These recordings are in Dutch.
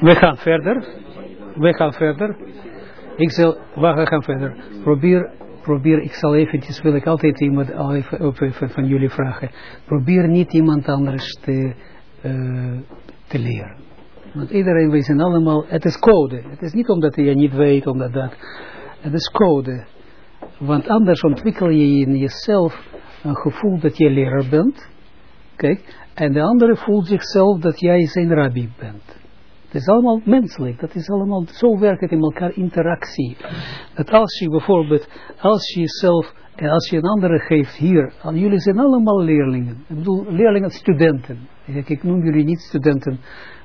We gaan verder. We gaan verder. Ik zal, we gaan verder. Probeer, probeer, ik zal eventjes, wil ik altijd iemand even van jullie vragen. Probeer niet iemand anders te, uh, te leren. Want iedereen, wij zijn allemaal, het is code. Het is niet omdat je niet weet, omdat dat. Het is code. Want anders ontwikkel je in jezelf een gevoel dat je leraar bent. Kijk, en de andere voelt zichzelf dat jij zijn rabbi bent. Het is allemaal menselijk. Dat is allemaal, zo werkt het in elkaar interactie. Dat als je bijvoorbeeld, als je jezelf, en als je een andere geeft hier, jullie zijn allemaal leerlingen. Ik bedoel, leerlingen, studenten. Ik, ik noem jullie niet studenten,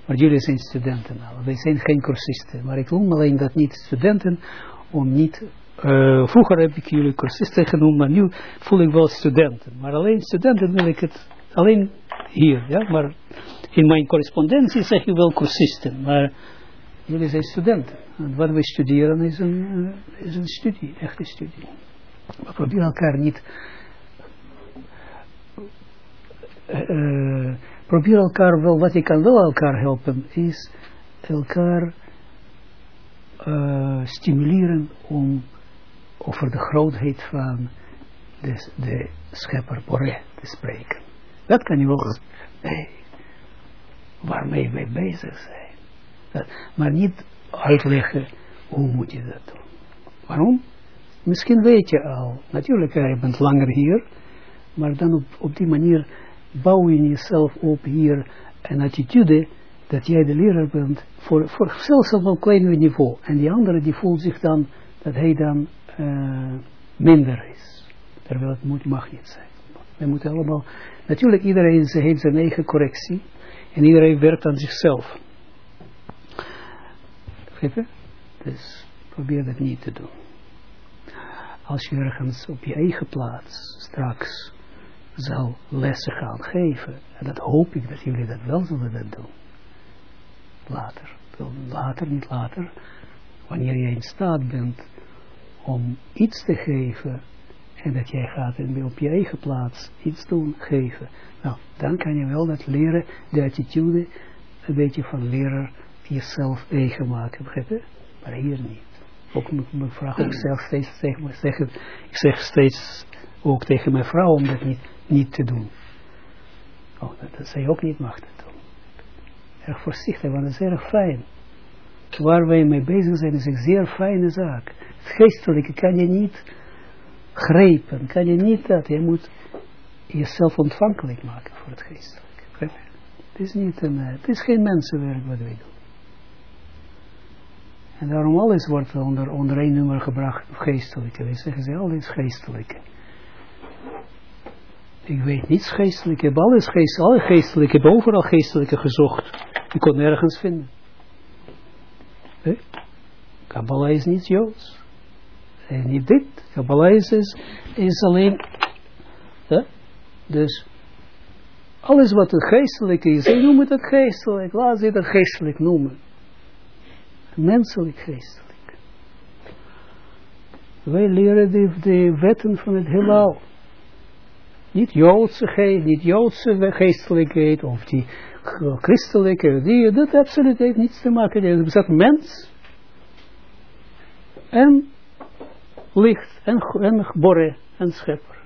maar jullie zijn studenten. Wij zijn geen cursisten. Maar ik noem alleen dat niet studenten, om niet uh, vroeger heb ik jullie cursisten genoemd, maar nu voel ik wel studenten. Maar alleen studenten wil ik het, alleen hier, ja, maar in mijn correspondentie zeg je wel cursisten, maar jullie zijn studenten. En wat we studeren is een, uh, is een studie, echte studie. We proberen elkaar niet, uh, probeer elkaar wel, wat ik kan wel elkaar helpen, is elkaar uh, stimuleren om over de grootheid van de, de schepper Boré te spreken. Dat kan je wel, nee, waarmee wij bezig zijn. Dat, maar niet uitleggen hoe moet je dat doen. Waarom? Misschien weet je al, natuurlijk, je bent langer hier, maar dan op, op die manier bouw je jezelf op hier een attitude dat jij de leraar bent, voor, voor zelfs op een klein niveau. En die andere die voelt zich dan, dat hij dan uh, minder is. Terwijl het moet, mag niet zijn. We moeten allemaal, natuurlijk iedereen heeft zijn eigen correctie. En iedereen werkt aan zichzelf. Begrijp je? Dus probeer dat niet te doen. Als je ergens op je eigen plaats straks zal lessen gaan geven, en dat hoop ik dat jullie dat wel zullen doen. Later. Later, niet later. Wanneer je in staat bent om iets te geven en dat jij gaat op je eigen plaats iets doen, geven. Nou, dan kan je wel dat leren, de attitude, een beetje van leraar jezelf eigen maken, begrijp? Maar hier niet. Ook mijn vrouw, ook zelf steeds zeg, zeg, ik zeg steeds ook tegen mijn vrouw om dat niet, niet te doen. Oh, dat, dat zij ook niet mag. Erg voorzichtig, want dat is erg fijn. Waar wij mee bezig zijn is een zeer fijne zaak. Het geestelijke kan je niet grepen, kan je niet dat. Je moet jezelf ontvankelijk maken voor het geestelijke. Het is, niet een, het is geen mensenwerk wat wij doen. En daarom alles wordt onder, onder één nummer gebracht, geestelijke. Wij zeggen ze, alles geestelijke. Ik weet niets geestelijk, ik heb alles geestelijk, alle geestelijke, ik heb overal geestelijke gezocht. Ik kon nergens vinden. Kabbalah is niet Joods. En niet dit. Kabbalah is, is alleen, hè? dus alles wat het geestelijk is, ze noemen het geestelijk, laat ze het geestelijk noemen. Menselijk geestelijk. Wij leren de, de wetten van het heelal. Niet Joodse niet Joodse geestelijkheid, of die christelijke, die, dat absoluut heeft niets te maken. Er bestaat mens en licht en, en geboren en schepper.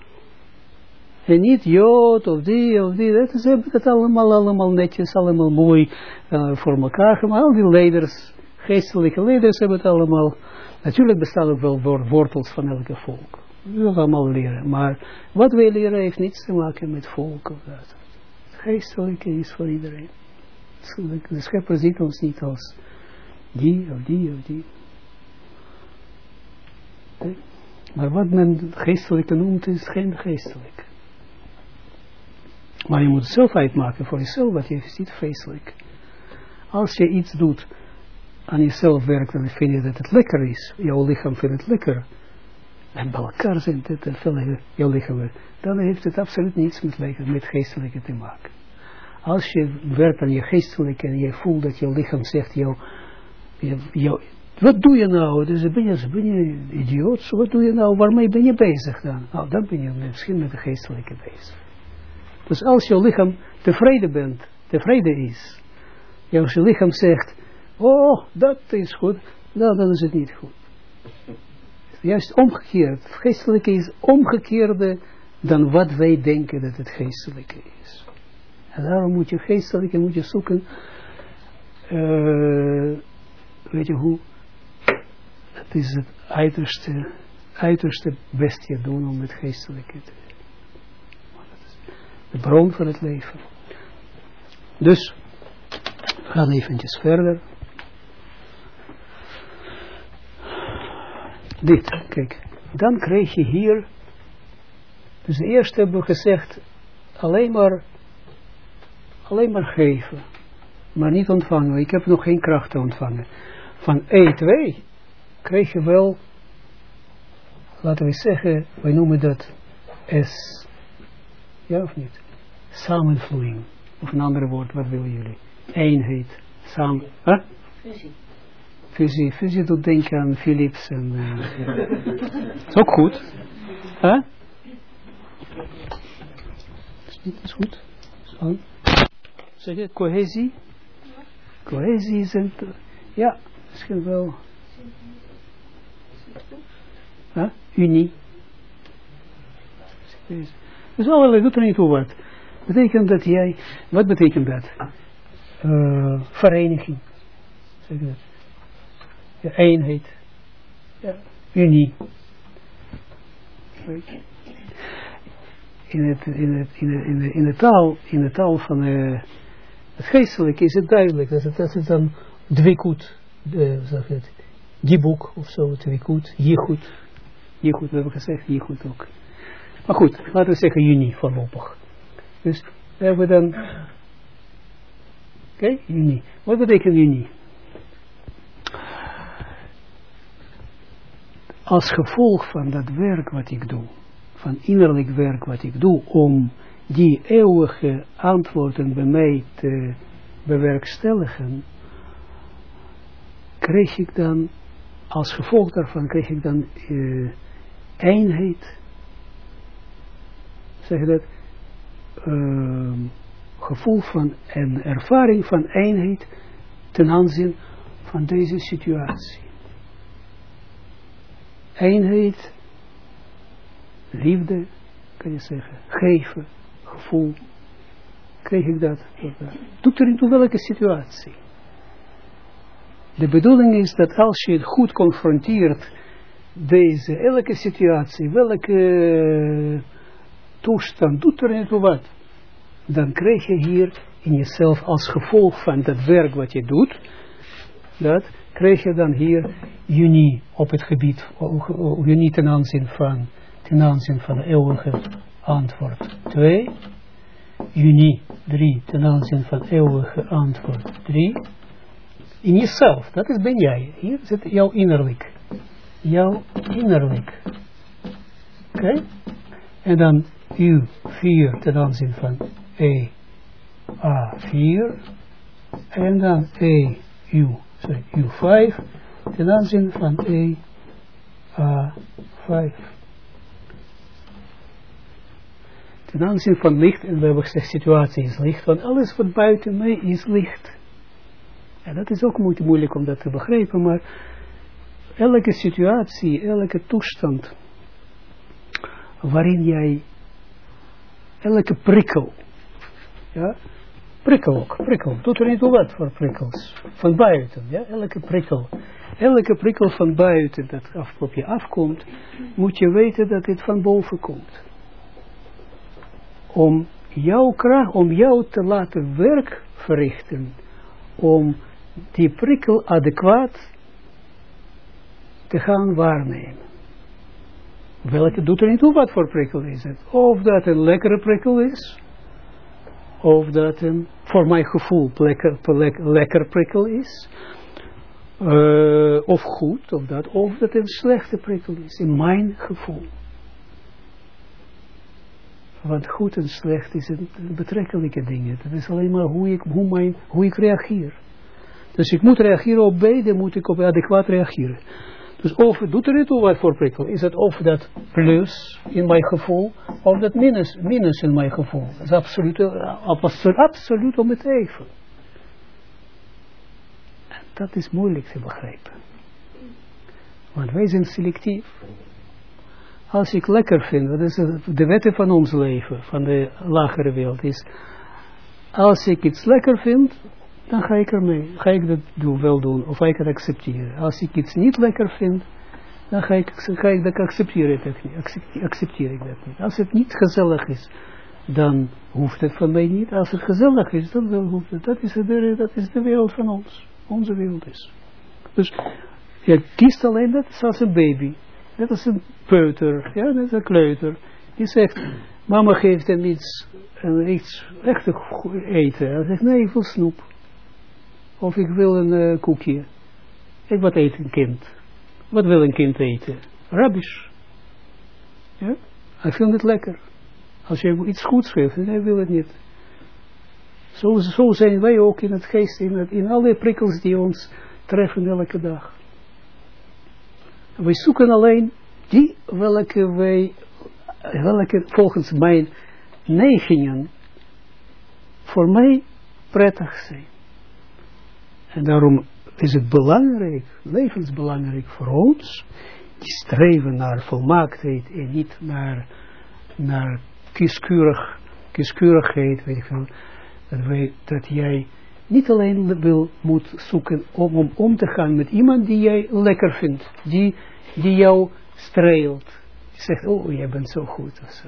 En niet Jood of die of die, dat is het allemaal, allemaal netjes, allemaal mooi uh, voor elkaar gemaakt. Al die leiders, geestelijke leiders hebben het allemaal. Natuurlijk bestaan ook wel wortels van elke volk. We willen allemaal leren. Maar wat wij leren heeft niets te maken met volk of dat. Geestelijke is voor iedereen. De schepper ziet ons niet als die of die of die. Maar wat men geestelijke noemt, is geen geestelijk. Maar je moet zelf uitmaken voor jezelf, wat je ziet geestelijk. Als je iets doet, aan jezelf werkt, dan vind je dat het lekker is. Jouw lichaam vindt het lekker. En bij elkaar zijn het en veel jouw lichaam Dan heeft het absoluut niets met, met geestelijke te maken. Als je werkt aan je geestelijke en je voelt dat jouw lichaam zegt, jou, jou, wat doe je nou? Dus ben je, ben je idioot? Wat doe je nou? Waarmee ben je bezig dan? Nou, dan ben je misschien met de geestelijke bezig. Dus als je lichaam tevreden bent, tevreden is, als je lichaam zegt, oh, dat is goed, nou, dan is het niet goed. Juist omgekeerd. Het geestelijke is omgekeerde dan wat wij denken dat het geestelijke is. En daarom moet je geestelijke moet je zoeken, uh, weet je hoe, het is het uiterste, uiterste beste doen om het geestelijke te de bron van het leven. Dus, we gaan eventjes verder. Dit, kijk, dan krijg je hier, dus de eerste hebben we gezegd, alleen maar, alleen maar geven, maar niet ontvangen. Ik heb nog geen kracht te ontvangen. Van E2 krijg je wel, laten we zeggen, wij noemen dat S, ja of niet? Samenvloeiing, of een ander woord, wat willen jullie? Eenheid, samen, huh? Fusie. Fusie, fusie doet denken aan Philips en... Uh, is ook goed. Huh? Is niet is goed. Zo. Zeg je, cohesie? Cohesie is een... Ja, misschien wel... Huh? Unie. Dus allerlei, doet er niet toe wat. Betekent dat jij, wat betekent dat? Uh, vereniging. Zeg dat? Ja, eenheid. Ja, unie. In, het, in, het, in, de, in, de, in, de taal, in de taal van uh, het geestelijke is het duidelijk. Dat het, dat het dan dwikut, uh, zeg het, boek of zo, dwikut, jichut. Jichut, we hebben gezegd, jichut ook. Maar goed, laten we zeggen juni voorlopig. Dus we hebben dan, oké, okay, juni. Wat betekent juni? Als gevolg van dat werk wat ik doe, van innerlijk werk wat ik doe, om die eeuwige antwoorden bij mij te bewerkstelligen, kreeg ik dan, als gevolg daarvan, kreeg ik dan uh, eenheid, zeg je dat, uh, gevoel van en ervaring van eenheid ten aanzien van deze situatie eenheid, liefde, kan je zeggen, geven, gevoel, kreeg ik dat. Doet er in welke situatie. De bedoeling is dat als je het goed confronteert, deze, elke situatie, welke uh, toestand, doet er niet toe wat. Dan krijg je hier in jezelf als gevolg van dat werk wat je doet, dat krijg je dan hier juni op het gebied, juni ten aanzien van, ten aanzien van de eeuwige antwoord 2, juni 3 ten aanzien van eeuwige antwoord 3, in jezelf, dat is ben jij, hier zit jouw innerlijk, jouw innerlijk, oké, en dan u 4 ten aanzien van E, A 4, en dan E, U sorry, U5 ten aanzien van E A5. Ten aanzien van licht, en we hebben gezegd situatie is licht, want alles wat buiten mij is licht. En dat is ook moeite moeilijk om dat te begrijpen, maar elke situatie, elke toestand waarin jij, elke prikkel, ja, prikkel ook, prikkel. Doet er niet toe wat voor prikkels. Van buiten, ja, elke prikkel. Elke prikkel van buiten dat af, op je afkomt, moet je weten dat dit van boven komt. Om jouw kracht, om jou te laten werk verrichten, om die prikkel adequaat te gaan waarnemen. Welke doet er niet toe wat voor prikkel is het? Of dat een lekkere prikkel is, of dat een, voor mijn gevoel, lekker, lekker prikkel is. Uh, of goed, of dat, of dat een slechte prikkel is, in mijn gevoel. Want goed en slecht is een betrekkelijke dingen. Dat is alleen maar hoe ik, hoe mijn, hoe ik reageer. Dus ik moet reageren op B, dan moet ik op adequaat reageren. Dus of doet er niet toe wat voor prikkel. Is het of dat plus in mijn gevoel, of dat minus, minus in mijn gevoel. Dat is absoluut, absoluut, absoluut om het even. En dat is moeilijk te begrijpen. Want wij zijn selectief. Als ik lekker vind, dat is de wetten van ons leven, van de lagere wereld, is als ik iets lekker vind, dan ga ik ermee, ga ik dat doen, wel doen, of ga ik het accepteren. Als ik iets niet lekker vind, dan ga ik, ga ik dat accepteren, dat niet, accepteer, ik dat niet. Als het niet gezellig is, dan hoeft het van mij niet. Als het gezellig is, dan hoeft het. Dat is de, dat is wereld van ons. Onze wereld is. Dus je kiest alleen dat zoals een baby. Dat is een peuter, ja, dat is een kleuter. Die zegt, mama geeft hem iets, iets echt eten. Hij zegt, nee, ik wil snoep. Of ik wil een uh, koekje. Ik wat eet een kind? Wat wil een kind eten? Rubbish. Ja? Hij vindt het lekker. Als je iets goeds geeft, hij wil het niet. Zo, zo zijn wij ook in het geest, in, in alle prikkels die ons treffen elke dag. Wij zoeken alleen die welke wij, welke volgens mijn neigingen voor mij prettig zijn. En daarom is het belangrijk, levensbelangrijk voor ons, die streven naar volmaaktheid en niet naar, naar kieskeurig, kieskeurigheid, weet ik veel, dat, dat jij niet alleen wil, moet zoeken om, om om te gaan met iemand die jij lekker vindt, die, die jou streelt. Die zegt, oh, jij bent zo goed of zo.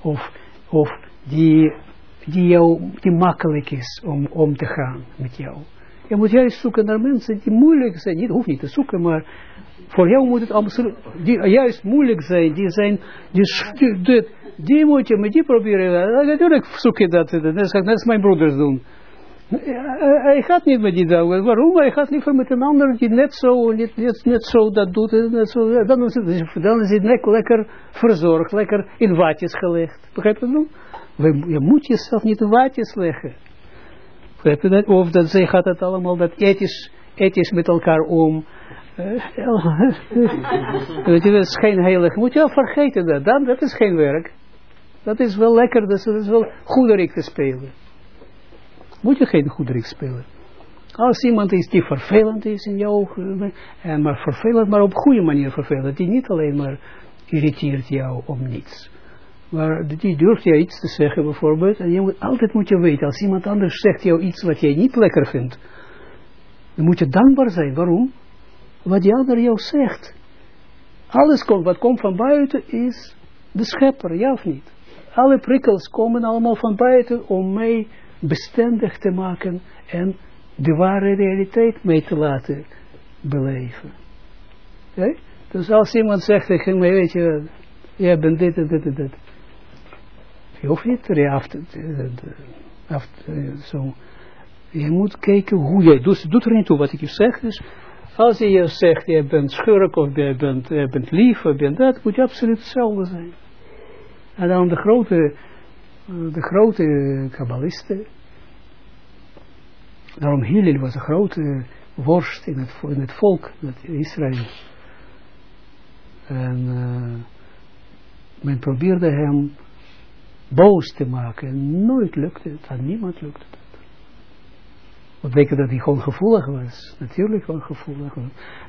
Of, of die, die jou, die makkelijk is om om te gaan met jou. Je moet juist zoeken naar mensen die moeilijk zijn. Je hoeft niet te zoeken, maar voor jou moet het absoluut, die juist moeilijk zijn. Die zijn, die, die, moet je met die proberen. Natuurlijk zoek je dat. Dat is, net mijn broeders doen. Hij gaat niet met die dagen. Waarom? Hij gaat liever met een ander die net zo, net, net, net zo dat doet. Net zo, dan, is het, dan is het lekker verzorgd, lekker in waadjes gelegd. Begrijp je dat? Je moet jezelf niet in waadjes leggen. Begrijp je dat? Of dat zij gaat het allemaal dat ethisch, ethisch met elkaar om. Uh, dat is geen heilig. Moet je wel vergeten dat. Dan, dat is geen werk. Dat is wel lekker, dat is wel goederik te spelen. Moet je geen goederik spelen. Als iemand is die vervelend is in ogen, en maar vervelend, maar op goede manier vervelend, die niet alleen maar irriteert jou om niets. Maar die durft je iets te zeggen bijvoorbeeld. En je moet, altijd moet je weten, als iemand anders zegt jou iets wat jij niet lekker vindt. Dan moet je dankbaar zijn. Waarom? Wat die ander jou zegt. Alles komt, wat komt van buiten is de schepper, ja of niet? Alle prikkels komen allemaal van buiten om mij bestendig te maken en de ware realiteit mee te laten beleven. Okay? Dus als iemand zegt tegen mij, weet je, jij bent dit en dit en dit. Je hoeft niet te, zo. Je moet kijken hoe jij doet. Doet er niet toe wat ik je zeg. Dus als je zegt, je bent schurk of je bent, je bent lief of je bent dat, moet je absoluut hetzelfde zijn. En dan de grote, de grote kabbalisten. Daarom Hillel was een grote worst in het, in het volk, in Israël. En uh, men probeerde hem boos te maken. Nooit lukte het, aan niemand lukte het. Wat betekent dat hij gewoon gevoelig was? Natuurlijk gewoon gevoelig.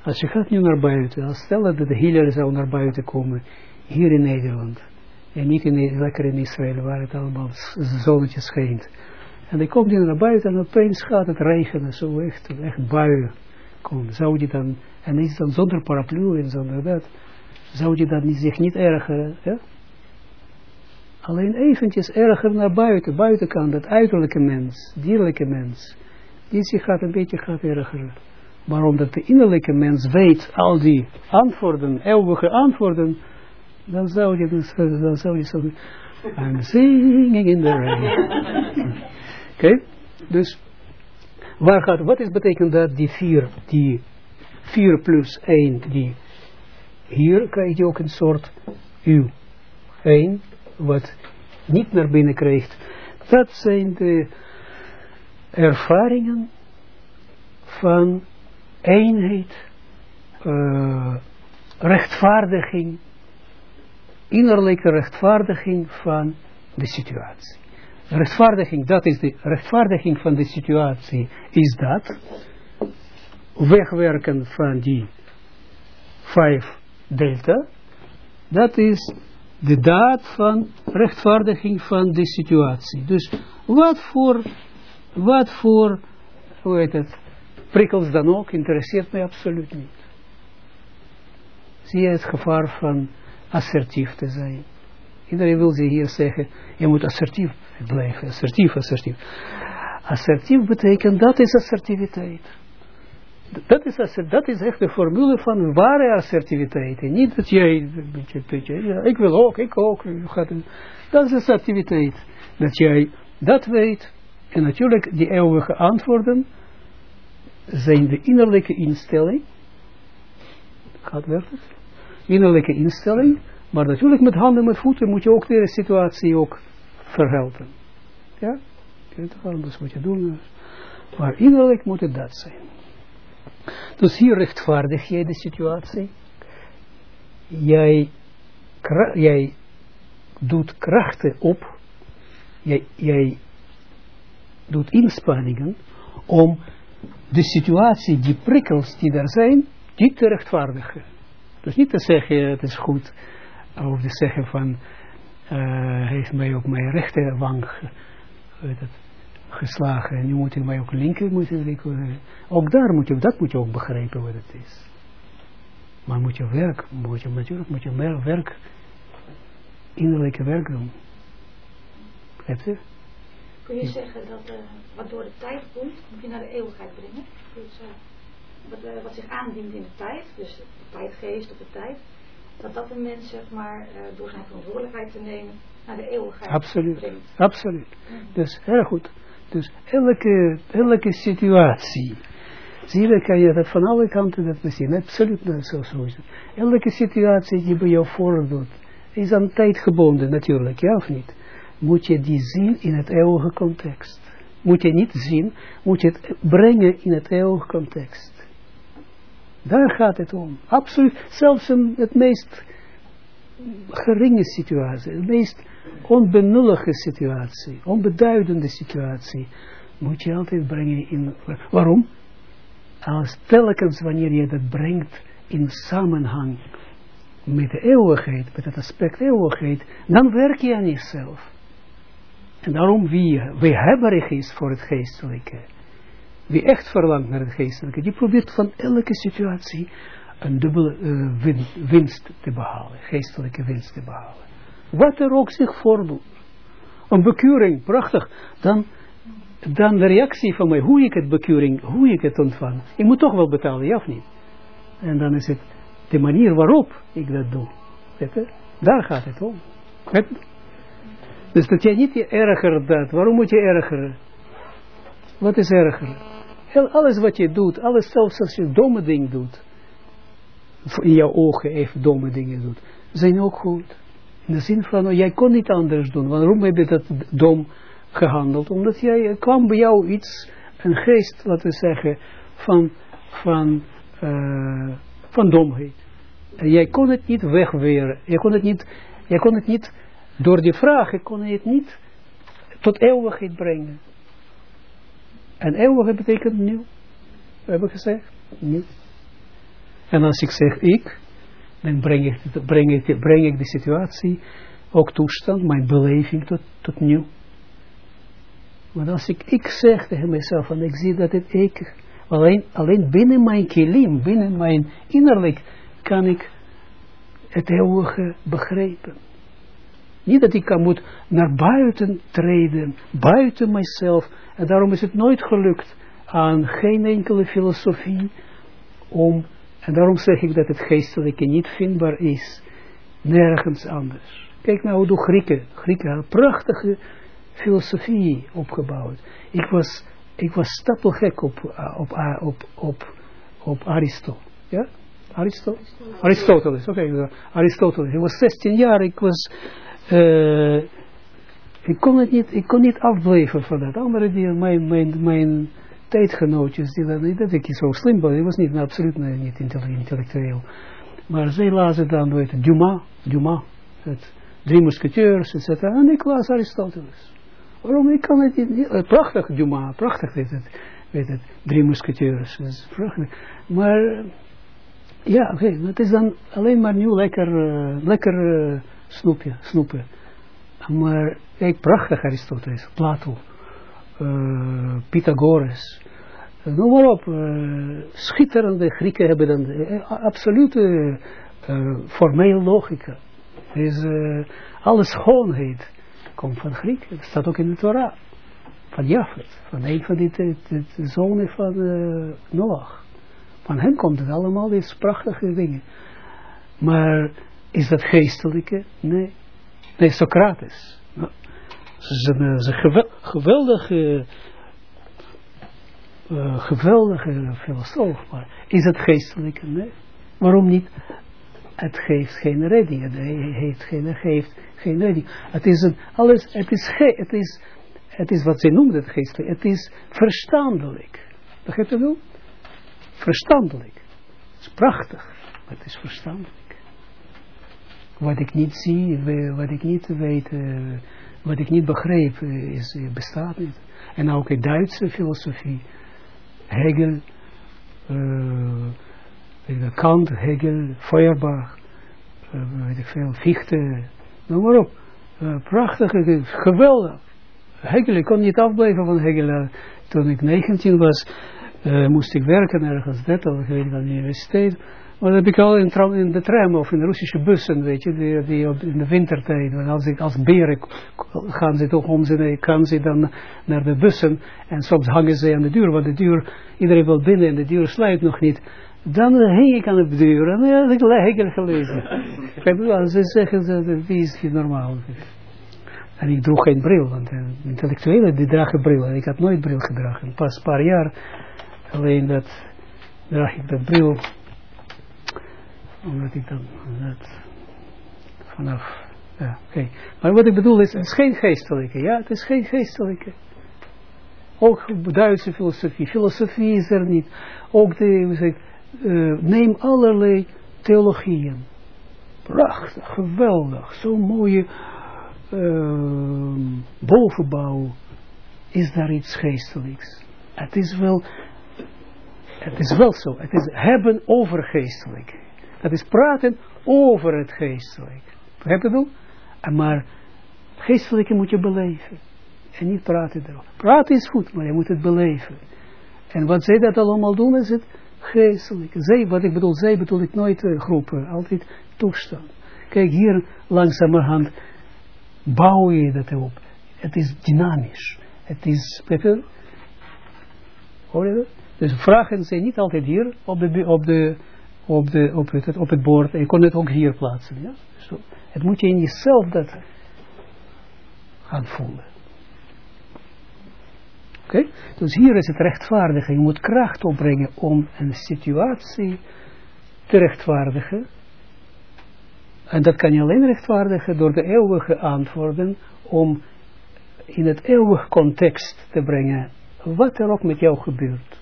Als je gaat nu naar buiten, als stel dat de healer zou naar buiten komen, hier in Nederland, en niet in, lekker in Israël, waar het allemaal zonnetje schijnt. En dan komt hij naar buiten en opeens gaat het regenen, zo echt, echt buien komen. Zou die dan, en is dan zonder paraplu en zonder dat, zou die dan zich niet ergeren, ja? Alleen eventjes erger naar buiten, buitenkant, dat uiterlijke mens, dierlijke mens, die zich gaat een beetje gaat ergeren. Maar omdat de innerlijke mens weet al die antwoorden, eeuwige antwoorden, dan zou je, dus, dan zou je zo, I'm singing in the rain. Oké, okay? dus, waar gaat, wat is betekent dat die vier, die vier plus één, die, hier krijg je ook een soort u, één, wat niet naar binnen krijgt, dat zijn de ervaringen van eenheid, uh, rechtvaardiging, innerlijke rechtvaardiging van de situatie. Rechtvaardiging, dat is de rechtvaardiging van de situatie, is dat wegwerken van die vijf delta, dat is de daad van rechtvaardiging van de situatie. Dus wat voor, wat voor, hoe heet het, prikkels dan ook, interesseert mij absoluut niet. Zie je het gevaar van assertief te zijn. Iedereen wil ze hier zeggen, je moet assertief blijven, assertief, assertief. Assertief betekent, dat is assertiviteit. Dat is, dat is echt de formule van ware assertiviteit. niet dat jij, ik wil ook, ik ook. Dat is assertiviteit. Dat jij dat weet. En natuurlijk, die eeuwige antwoorden zijn de innerlijke instelling. Gaat werkt het? Innerlijke instelling. Maar natuurlijk met handen, met voeten moet je ook de situatie ook verhelpen. Ja? Dat moet je doen. Maar innerlijk moet het dat zijn. Dus hier rechtvaardig jij de situatie. Jij, jij doet krachten op. Jij, jij doet inspanningen om de situatie, die prikkels die er zijn, die te rechtvaardigen. Dus niet te zeggen, het is goed, of te zeggen van, uh, heeft mij op mijn rechterwang, geslagen. En nu moet ik mij ook linker, moet ik, ook daar moet je, dat moet je ook begrijpen wat het is. Maar moet je werk, moet je natuurlijk moet je meer werk, innerlijke werk doen. Begrijpt u? Kun je zeggen dat uh, wat door de tijd komt, moet je naar de eeuwigheid brengen? Dus, uh, wat, uh, wat, zich aandient in de tijd, dus de tijdgeest of de tijd, dat dat een mens zeg maar door zijn verantwoordelijkheid te nemen naar de eeuwigheid absoluut, brengt. Absoluut, dus heel goed. Dus elke, elke situatie, zie je, kan je dat van alle kanten dat zien. Absoluut niet zo, zo is. Elke situatie die bij jou voordoet, is aan tijd gebonden natuurlijk, ja of niet? Moet je die zien in het eeuwige context. Moet je niet zien, moet je het brengen in het eeuwige context. Daar gaat het om. Absoluut, zelfs in het meest geringe situatie, het meest onbenullige situatie, onbeduidende situatie, moet je altijd brengen in... Waarom? Als telkens wanneer je dat brengt in samenhang met de eeuwigheid, met het aspect eeuwigheid, dan werk je aan jezelf. En daarom wie, hebberig is voor het geestelijke, wie echt verlangt naar het geestelijke, die probeert van elke situatie een dubbele uh, winst te behalen, geestelijke winst te behalen. Wat er ook zich voordoet. Een bekeuring, prachtig. Dan, dan de reactie van mij, hoe ik het bekeuring, hoe ik het ontvang. Ik moet toch wel betalen, ja of niet? En dan is het de manier waarop ik dat doe. Daar gaat het om. Dus dat jij niet erger dat. Waarom moet je ergeren? Wat is erger? Alles wat je doet, alles zelfs als je domme dingen doet, in jouw ogen even domme dingen doet, zijn ook goed. In de zin van, oh, jij kon niet anders doen. Waarom heb je dat dom gehandeld? Omdat jij, kwam bij jou iets, een geest, laten we zeggen, van, van, uh, van domheid. En jij kon het niet wegweren. Jij kon het niet, jij kon het niet, door die vragen kon je het niet tot eeuwigheid brengen. En eeuwigheid betekent nieuw. We hebben gezegd, nieuw. En als ik zeg ik, dan breng ik, breng ik, breng ik de situatie, ook toestand, mijn beleving tot, tot nieuw. Maar als ik ik zeg tegen mezelf, en ik zie dat het ik, alleen, alleen binnen mijn kilim, binnen mijn innerlijk, kan ik het eeuwige begrijpen. Niet dat ik kan moet naar buiten treden, buiten mijzelf. En daarom is het nooit gelukt aan geen enkele filosofie om en daarom zeg ik dat het geestelijke niet vindbaar is. Nergens anders. Kijk nou hoe de Grieken. Grieken hadden prachtige filosofie opgebouwd. Ik was, ik was stapelgek op, op, op, op, op Aristoteles. Ja? Aristoteles? Aristoteles, oké. Okay. Aristoteles. Ik was 16 jaar. Ik was... Uh, ik kon het niet, ik kon niet afblijven van dat. Andere die, mijn, mijn, mijn tijdgenootjes, die dat, dat ik zo slim was, ik was niet, absoluut niet intellectueel. Maar zij lazen dan, weet Dumas, Dumas, het drie musketeurs, etc. En ik las Aristoteles. Waarom? Ik kan het niet, uh, prachtig, Dumas, prachtig weet het, weet het, drie musketeurs, is prachtig. Maar, ja, oké, okay, het is dan alleen maar nu lekker, uh, lekker uh, snoepje, snoepen. Maar, kijk, prachtig Aristoteles, Plato, uh, Pythagoras, noem maar op, schitterende Grieken hebben dan absolute formele logica. Is, alle schoonheid komt van Grieken. Dat staat ook in de Torah. Van Jafet, van een van die zonen van Noach. Van hem komt het allemaal, dit prachtige dingen. Maar is dat geestelijke? Nee. Nee, Socrates. Ze is een, geweldige, uh, geweldige filosoof, maar is het geestelijke? Nee. Waarom niet? Het geeft geen redding, het heeft geen, geeft geen redding. Het is een, alles, het is, ge, het is, het is wat zij noemen het geestelijk, het is verstandelijk. Begrijp je wel? Verstandelijk. Het is prachtig, het is verstandelijk wat ik niet zie, wat ik niet weet, uh, wat ik niet begreep, uh, is, uh, bestaat niet. En ook in Duitse filosofie, Hegel, Kant, Hegel, Feuerbach, weet ik veel, Fichte, noem maar op. prachtige, geweldig. Hegel, ik kon niet afblijven van Hegel. toen ik 19 was, moest ik werken ergens, net al, ik weet aan de universiteit. Maar dat heb ik al in, in, de tram of in de Russische bussen, weet je, die, die op, in de wintertijd. Want als, ik, als beren gaan ze toch om ze, gaan ze dan naar de bussen. En soms hangen ze aan de deur, want de deur, iedereen wil binnen en de deur sluit nog niet. Dan hing ik aan de deur en dan had ik Hegel gelezen. ze zeggen, ze, wie is niet normaal? En ik droeg geen bril, want intellectuelen die dragen bril. En ik had nooit bril gedragen. Pas een paar jaar, alleen dat draag ik de bril omdat ik dan net vanaf, ja, oké. Maar wat ik bedoel is, het is geen geestelijke, ja, het is geen geestelijke. Ook Duitse filosofie, filosofie is er niet. Ook de, hoe zeg, uh, neem allerlei theologieën. Prachtig, geweldig, zo'n mooie uh, bovenbouw. Is daar iets geestelijks? Het is wel, het is wel zo. Het is hebben over geestelijk. Dat is praten over het geestelijke. Begrijp je dat? Maar het geestelijke moet je beleven. En niet praten erover. Praten is goed, maar je moet het beleven. En wat zij dat allemaal doen, is het geestelijke. Zij, wat ik bedoel, zij bedoel ik nooit uh, groepen, altijd toestand. Kijk, hier langzamerhand bouw je dat op. Het is dynamisch. Het is, hoor je dat? Dus vragen zijn niet altijd hier op de, op de op, de, op, het, op het bord. En je kon het ook hier plaatsen. Ja? Het moet je in jezelf dat gaan voelen. Oké? Dus hier is het rechtvaardigen. Je moet kracht opbrengen om een situatie te rechtvaardigen. En dat kan je alleen rechtvaardigen door de eeuwige antwoorden om in het eeuwige context te brengen wat er ook met jou gebeurt.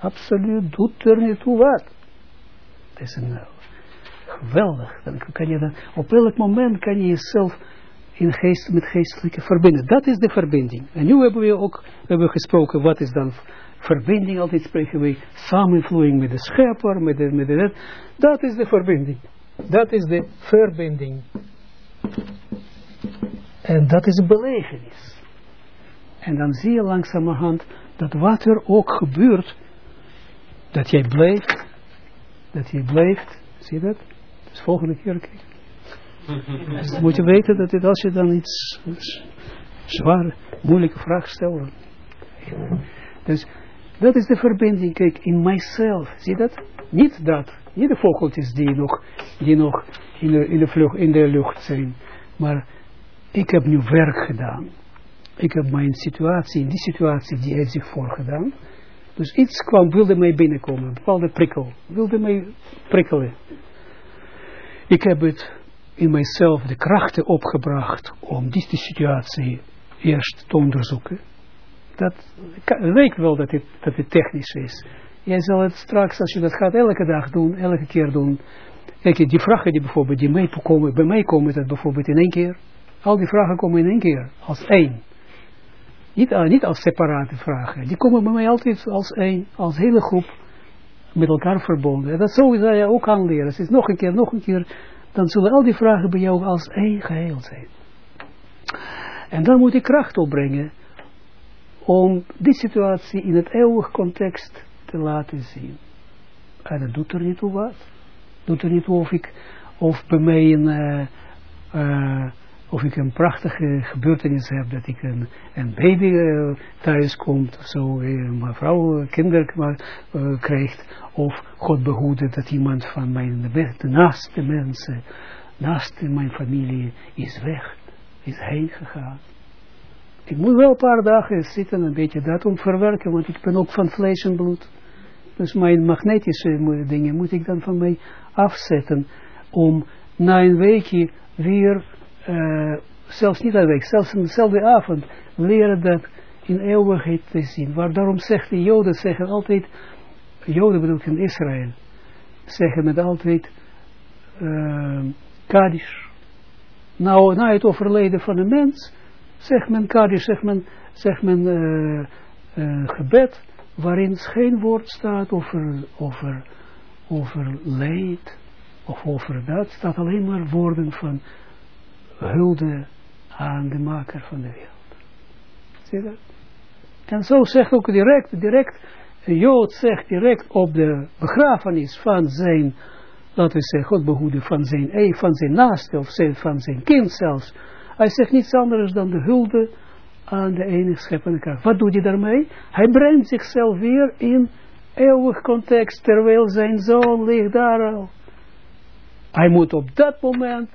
Absoluut, doet er niet toe wat. Het is uh, geweldig. Dan kan je dan, op elk moment kan je jezelf in geest, met geestelijke verbinden. Dat is de verbinding. En nu hebben we ook hebben we gesproken, wat is dan verbinding? Altijd spreken we samenvloeiing met de schepper, met de, met de, dat is de verbinding. Dat is de verbinding. En dat is een belevenis. En dan zie je langzamerhand dat wat er ook gebeurt, dat jij blijft, dat jij blijft, zie je dat? Dus volgende keer dus moet je weten dat dit, als je dan iets zware, moeilijke vraag stelt. Dus dat is de verbinding, kijk, in myself, zie je dat? Niet dat, niet de vogeltjes die nog, die nog in de, in de, vlucht, in de lucht zijn, maar ik heb nu werk gedaan. Ik heb mijn situatie, die situatie, die heeft zich voorgedaan. Dus iets kwam, wilde mij binnenkomen, een bepaalde prikkel, wilde mij prikkelen. Ik heb het in mijzelf de krachten opgebracht om die situatie eerst te onderzoeken. dat weet wel dat het, dat het technisch is. Jij zal het straks, als je dat gaat elke dag doen, elke keer doen. Kijk, die vragen die bijvoorbeeld, die mee komen, bij mij komen dat bijvoorbeeld in één keer. Al die vragen komen in één keer, als één. Niet, uh, niet als separate vragen. Die komen bij mij altijd als één, als hele groep met elkaar verbonden. En dat zo zou je ook aanleren. Is nog een keer, nog een keer. Dan zullen al die vragen bij jou als één geheel zijn. En dan moet je kracht opbrengen om die situatie in het eeuwig context te laten zien. En dat doet er niet toe wat. Doet er niet toe of ik, of bij mij een, uh, uh, of ik een prachtige gebeurtenis heb, dat ik een, een baby uh, thuis komt, of zo, een vrouw kinder uh, krijgt, of God behoede dat iemand van mijn de naaste mensen, naast mijn familie, is weg, is heen gegaan. Ik moet wel een paar dagen zitten, een beetje dat om verwerken, want ik ben ook van vlees en bloed. Dus mijn magnetische dingen moet ik dan van mij afzetten, om na een weekje weer, uh, zelfs niet een week, zelfs in dezelfde avond, leren dat in eeuwigheid te zien. Waar daarom zegt de Joden, zeggen altijd, Joden bedoel ik in Israël, zeggen met altijd, uh, Kaddish. Nou, na het overlijden van een mens, zegt men Kaddish, zegt men, zegt men uh, uh, gebed, waarin geen woord staat over, over, over of over dat, staat alleen maar woorden van hulde aan de maker van de wereld. Zie dat? En zo zegt ook direct, direct, Jood zegt direct op de begrafenis van zijn, laten we zeggen, God behoede van zijn, van zijn naaste, of van zijn kind zelfs. Hij zegt niets anders dan de hulde aan de enige scheppende kracht. Wat doet hij daarmee? Hij brengt zichzelf weer in eeuwig context, terwijl zijn zoon ligt daar al. Hij moet op dat moment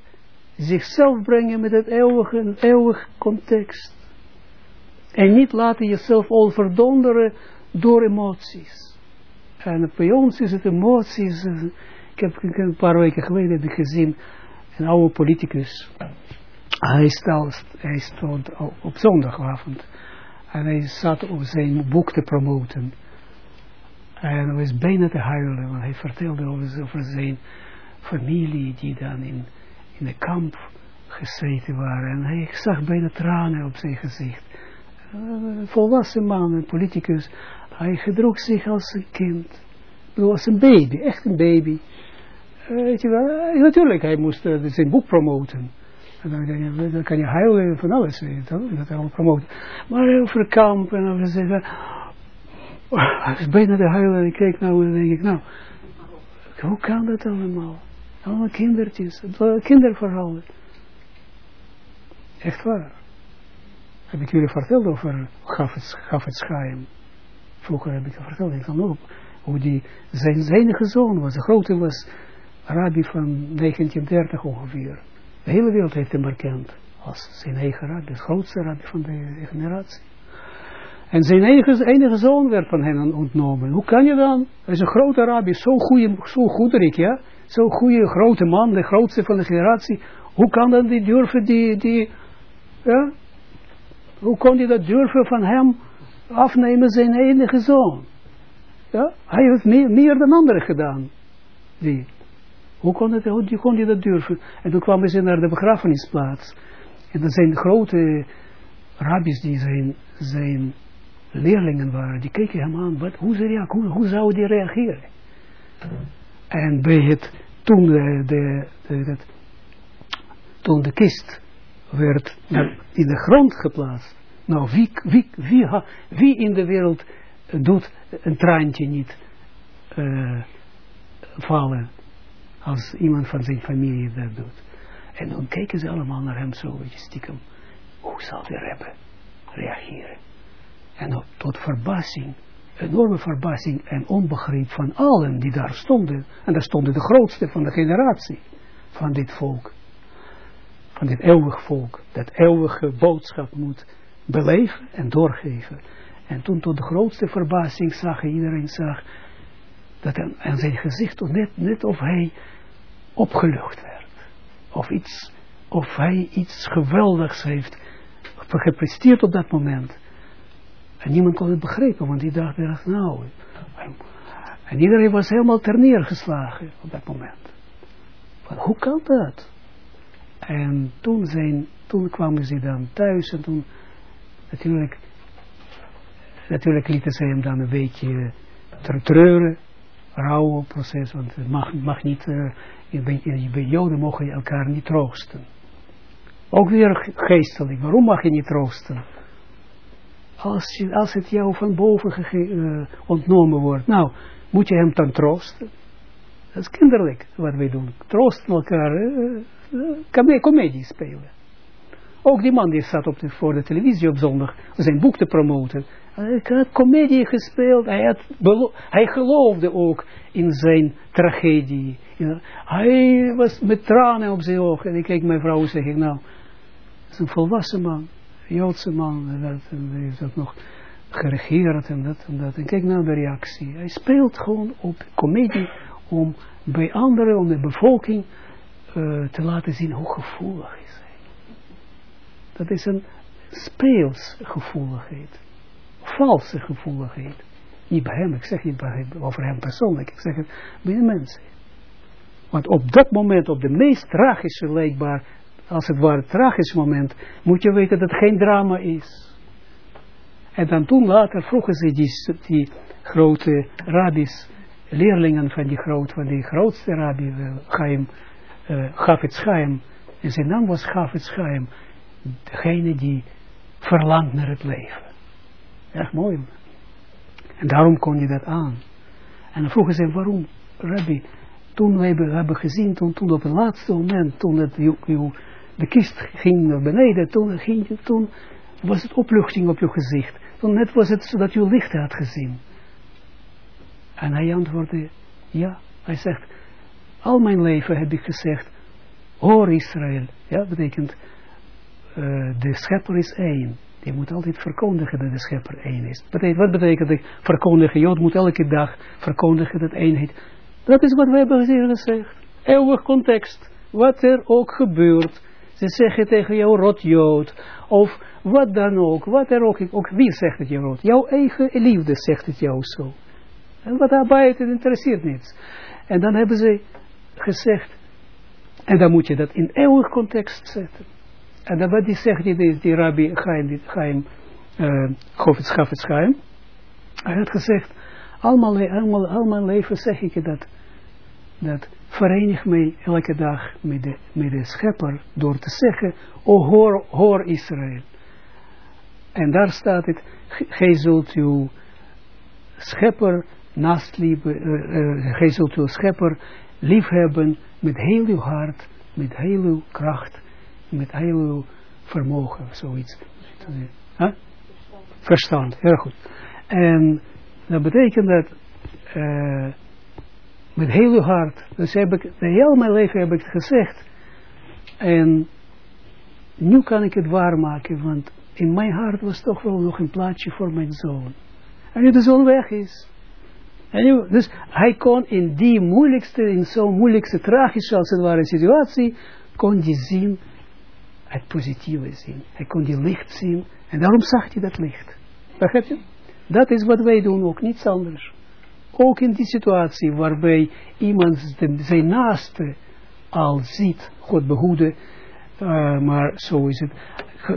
zichzelf brengen met het eeuwige, eeuwig context. En niet laten jezelf overdonderen door emoties. En bij ons is het emoties. Ik heb een paar weken geleden gezien een oude politicus. Hij stond, hij stond op zondagavond. En hij zat om zijn boek te promoten. En hij was bijna te huilen. Want hij vertelde over zijn familie die dan in, in de kamp gezeten waren. En hij zag bijna tranen op zijn gezicht. Een volwassen man, een politicus. Hij gedroeg zich als een kind. Als een baby, echt een baby. Uh, weet je wel, natuurlijk, hij moest zijn boek promoten. En dan, kan je huilen van alles, weet je, dat allemaal promoten. Maar over kamp en over zeggen, oh, hij is bijna te huilen en ik nou en denk ik, nou, hoe kan dat allemaal? Allemaal kindertjes, kinderverhalen. Echt waar. Heb ik jullie verteld over Gafet Schaim. Vroeger heb ik het verteld, ik kan ook, hoe die, zijn, zijn zoon was, de grote was rabbi van 1930 ongeveer. De hele wereld heeft hem erkend als zijn eigen rabbi, de grootste rabbi van de generatie. En zijn enige, zoon werd van hen ontnomen. Hoe kan je dan? Hij is een grote rabbi, zo'n goede, zo goederik, ja? Zo'n goede grote man, de grootste van de generatie. Hoe kan dan die durven, die, die, ja? Hoe kon hij dat durven van hem afnemen, zijn enige zoon? Ja? Hij heeft meer, meer dan anderen gedaan. Die. Hoe kon, kon hij dat durven? En toen kwamen ze naar de begrafenisplaats. En dat zijn grote rabbis die zijn, zijn leerlingen waren. Die keken hem aan. Wat, hoe, ze, hoe, hoe zou die reageren? En bij het, toen de, de, de, toen de kist werd in de grond geplaatst. Nou, wie, wie, wie, wie in de wereld doet een traantje niet uh, vallen als iemand van zijn familie dat doet. En dan kijken ze allemaal naar hem zo, stiekem. Hoe zal die hebben reageren? En op, tot verbazing, enorme verbazing en onbegrip van allen die daar stonden. En daar stonden de grootste van de generatie van dit volk. Van dit eeuwig volk. Dat eeuwige boodschap moet beleven en doorgeven. En toen tot de grootste verbazing zag iedereen zag dat aan zijn gezicht net, net of hij opgelucht werd. Of iets, of hij iets geweldigs heeft gepresteerd op dat moment. En niemand kon het begrijpen, want die dacht, nou... En iedereen was helemaal ter neergeslagen op dat moment. Van, hoe kan dat? En toen, zijn, toen kwamen ze dan thuis en toen natuurlijk, natuurlijk lieten ze hem dan een beetje treuren, rouwproces, want het mag, mag niet, uh, bij Joden mogen elkaar niet troosten. Ook weer geestelijk, waarom mag je niet troosten? Als, het jou van boven uh, ontnomen wordt, nou, moet je hem dan troosten? Dat is kinderlijk wat wij doen. Troosten elkaar, uh, comedie spelen. Ook die man die zat op de, voor de televisie op zondag zijn boek te promoten. Hij had comedie gespeeld. Hij, hij geloofde ook in zijn tragedie. Hij was met tranen op zijn ogen. En ik keek mijn vrouw en zeg ik, nou, dat is een volwassen man. Joodse man. Dat, en heeft ook nog geregeerd en dat en dat. En kijk naar de reactie. Hij speelt gewoon op comedie om bij anderen, om de bevolking uh, te laten zien hoe gevoelig is. Dat is een speels gevoeligheid. Valse gevoeligheid. Niet bij hem, ik zeg niet bij hem, over hem persoonlijk, ik zeg het bij de mensen. Want op dat moment, op de meest tragische leekbaar, als het ware tragisch moment, moet je weten dat het geen drama is. En dan toen later vroegen ze die, die grote rabbis, leerlingen van die, groot, van die grootste rabbi, uh, Chaim, uh, Chaim, en zijn naam was Chafetz Chaim, degene die verlangt naar het leven. Echt mooi. En daarom kon je dat aan. En dan vroegen ze, waarom, Rabbi, toen we hebben, gezien, toen, toen op het laatste moment, toen het, you, de kist ging naar beneden, toen, ging, toen was het opluchting op je gezicht. Toen net was het zodat je licht had gezien. En hij antwoordde, ja. Hij zegt, al mijn leven heb ik gezegd, hoor Israël. Ja, betekent, uh, de schepper is één. Je moet altijd verkondigen dat de schepper één is. Wat betekent dat verkondigen? Jood moet elke dag verkondigen dat eenheid. Dat is wat we hebben gezegd. Eeuwig context. Wat er ook gebeurt. Ze zeggen tegen jou rot Jood. Of wat dan ook. Wat er ook. Ook wie zegt het je rot? Jouw eigen liefde zegt het jou zo. En wat daarbij het interesseert niets. En dan hebben ze gezegd. En dan moet je dat in eeuwig context zetten. En dan wat die zegt, die, die rabbi Chaim, Chaim, uh, hij had gezegd, allemaal, allemaal, allemaal leven zeg ik je dat, dat verenig mij elke dag met de, met de schepper, door te zeggen, o hoor, hoor Israël. En daar staat het, gij zult uw schepper naast liefde, uh, uh, gij zult uw schepper liefhebben met heel uw hart, met heel uw kracht met heel vermogen, zoiets. Huh? Verstand, heel goed. En dat betekent dat uh, met heel uw hart, dus heb ik, heel mijn leven heb ik het gezegd. En nu kan ik het waarmaken, want in mijn hart was toch wel nog een plaatsje voor mijn zoon. En nu de zoon weg is. En nu, dus hij kon in die moeilijkste, in zo'n moeilijkste, tragische als het ware situatie, kon hij zien het positieve zien. Hij kon die licht zien. En daarom zag hij dat licht. Begrijp je? Dat is wat wij doen, ook niets anders. Ook in die situatie waarbij iemand zijn naaste al ziet, God behoede, uh, maar zo is het,